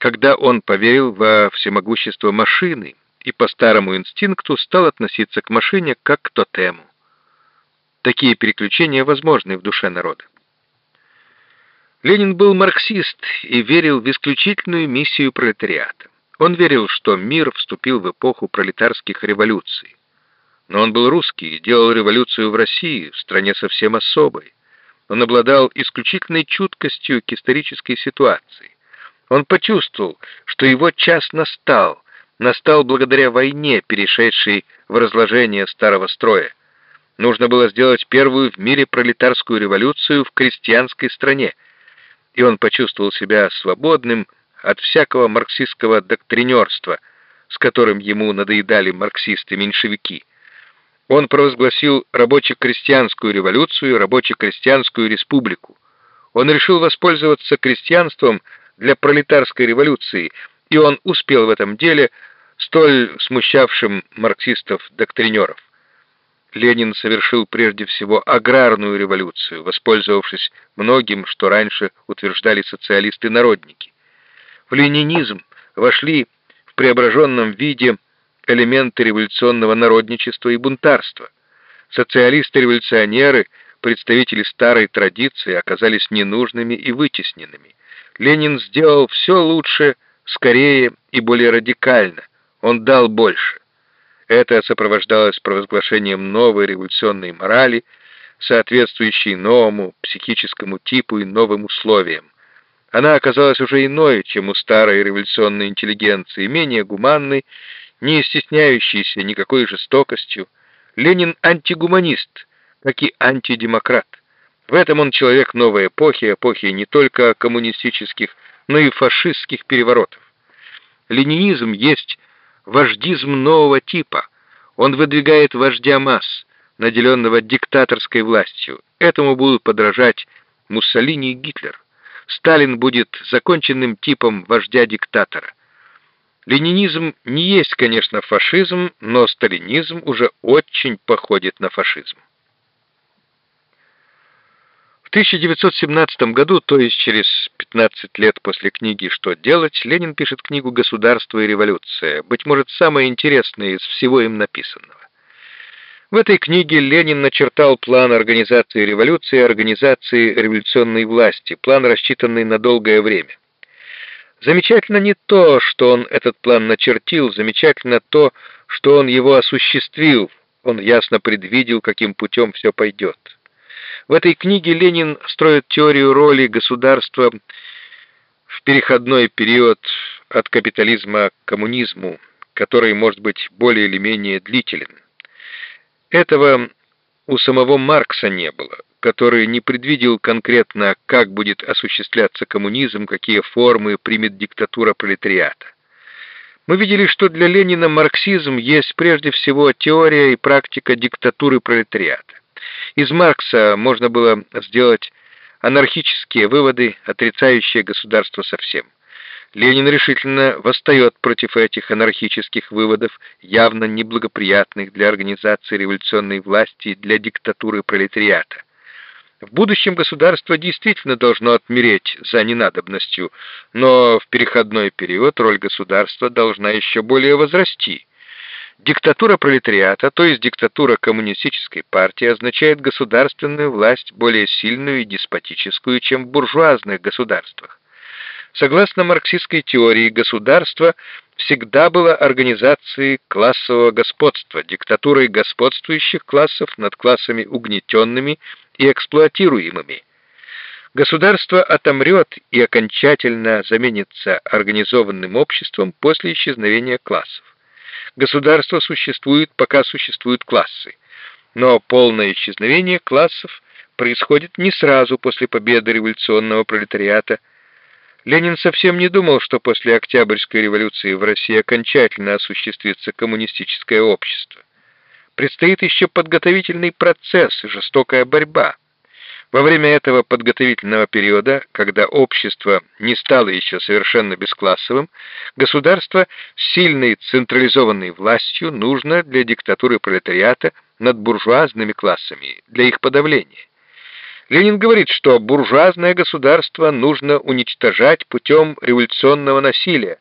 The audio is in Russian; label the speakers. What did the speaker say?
Speaker 1: когда он поверил во всемогущество машины и по старому инстинкту стал относиться к машине как к тотему. Такие переключения возможны в душе народа. Ленин был марксист и верил в исключительную миссию пролетариата. Он верил, что мир вступил в эпоху пролетарских революций. Но он был русский и делал революцию в России, в стране совсем особой. Он обладал исключительной чуткостью к исторической ситуации. Он почувствовал, что его час настал, настал благодаря войне, перешедшей в разложение старого строя. Нужно было сделать первую в мире пролетарскую революцию в крестьянской стране, и он почувствовал себя свободным от всякого марксистского доктринерства, с которым ему надоедали марксисты-меньшевики. Он провозгласил рабоче-крестьянскую революцию, рабоче-крестьянскую республику. Он решил воспользоваться крестьянством для пролетарской революции, и он успел в этом деле столь смущавшим марксистов-доктринеров. Ленин совершил прежде всего аграрную революцию, воспользовавшись многим, что раньше утверждали социалисты-народники. В ленинизм вошли в преображенном виде элементы революционного народничества и бунтарства. Социалисты-революционеры, представители старой традиции, оказались ненужными и вытесненными. Ленин сделал все лучше, скорее и более радикально. Он дал больше. Это сопровождалось провозглашением новой революционной морали, соответствующей новому психическому типу и новым условиям. Она оказалась уже иной, чем у старой революционной интеллигенции, менее гуманной, не стесняющейся никакой жестокостью. Ленин антигуманист, как и антидемократ. В этом он человек новой эпохи, эпохи не только коммунистических, но и фашистских переворотов. Ленинизм есть вождизм нового типа. Он выдвигает вождя масс, наделенного диктаторской властью. Этому будут подражать Муссолини и Гитлер. Сталин будет законченным типом вождя-диктатора. Ленинизм не есть, конечно, фашизм, но сталинизм уже очень походит на фашизм. В 1917 году, то есть через 15 лет после книги «Что делать», Ленин пишет книгу «Государство и революция», быть может, самая интересная из всего им написанного. В этой книге Ленин начертал план организации революции и организации революционной власти, план, рассчитанный на долгое время. Замечательно не то, что он этот план начертил, замечательно то, что он его осуществил, он ясно предвидел, каким путем все пойдет. В этой книге Ленин строит теорию роли государства в переходной период от капитализма к коммунизму, который может быть более или менее длителен. Этого у самого Маркса не было, который не предвидел конкретно, как будет осуществляться коммунизм, какие формы примет диктатура пролетариата. Мы видели, что для Ленина марксизм есть прежде всего теория и практика диктатуры пролетариата. Из Маркса можно было сделать анархические выводы, отрицающие государство совсем. Ленин решительно восстает против этих анархических выводов, явно неблагоприятных для организации революционной власти и для диктатуры пролетариата. В будущем государство действительно должно отмереть за ненадобностью, но в переходной период роль государства должна еще более возрасти – Диктатура пролетариата, то есть диктатура коммунистической партии, означает государственную власть более сильную и деспотическую, чем в буржуазных государствах. Согласно марксистской теории, государство всегда было организацией классового господства, диктатурой господствующих классов над классами угнетенными и эксплуатируемыми. Государство отомрет и окончательно заменится организованным обществом после исчезновения классов. Государство существует, пока существуют классы. Но полное исчезновение классов происходит не сразу после победы революционного пролетариата. Ленин совсем не думал, что после Октябрьской революции в России окончательно осуществится коммунистическое общество. Предстоит еще подготовительный процесс и жестокая борьба. Во время этого подготовительного периода, когда общество не стало еще совершенно бесклассовым, государство с сильной централизованной властью нужно для диктатуры пролетариата над буржуазными классами, для их подавления. Ленин говорит, что буржуазное государство нужно уничтожать путем революционного насилия,